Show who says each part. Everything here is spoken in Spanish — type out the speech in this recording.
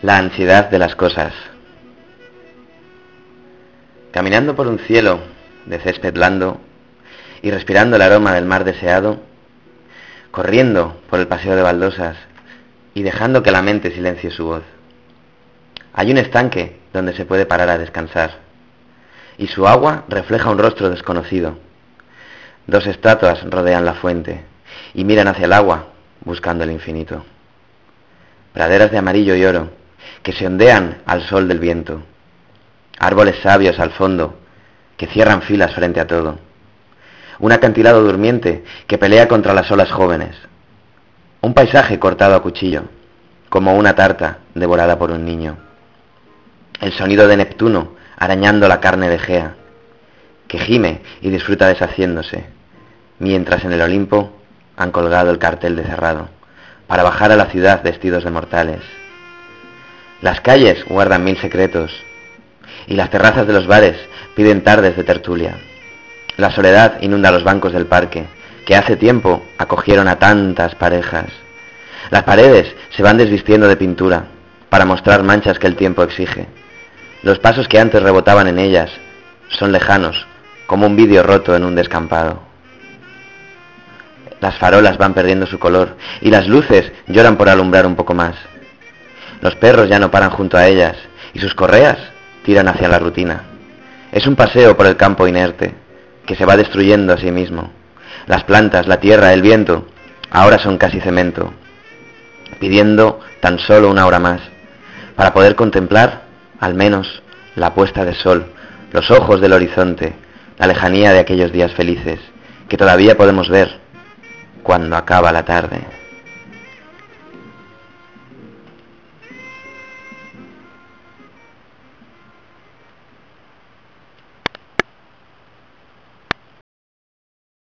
Speaker 1: La ansiedad de las cosas. Caminando por un cielo de césped blando y respirando el aroma del mar deseado, corriendo por el paseo de baldosas y dejando que la mente silencie su voz. Hay un estanque donde se puede parar a descansar y su agua refleja un rostro desconocido. Dos estatuas rodean la fuente y miran hacia el agua buscando el infinito. Praderas de amarillo y oro que se ondean al sol del viento. Árboles sabios al fondo que cierran filas frente a todo. Un acantilado durmiente que pelea contra las olas jóvenes. Un paisaje cortado a cuchillo, como una tarta devorada por un niño. El sonido de Neptuno arañando la carne de Gea, que gime y disfruta deshaciéndose, mientras en el Olimpo han colgado el cartel de cerrado, para bajar a la ciudad vestidos de mortales. Las calles guardan mil secretos y las terrazas de los bares piden tardes de tertulia. La soledad inunda los bancos del parque, que hace tiempo acogieron a tantas parejas. Las paredes se van desvistiendo de pintura para mostrar manchas que el tiempo exige. Los pasos que antes rebotaban en ellas son lejanos, como un vidrio roto en un descampado. Las farolas van perdiendo su color y las luces lloran por alumbrar un poco más. Los perros ya no paran junto a ellas y sus correas tiran hacia la rutina. Es un paseo por el campo inerte que se va destruyendo a sí mismo. Las plantas, la tierra, el viento, ahora son casi cemento, pidiendo tan solo una hora más para poder contemplar al menos la puesta de sol, los ojos del horizonte, la lejanía de aquellos días felices que todavía podemos ver cuando acaba la tarde.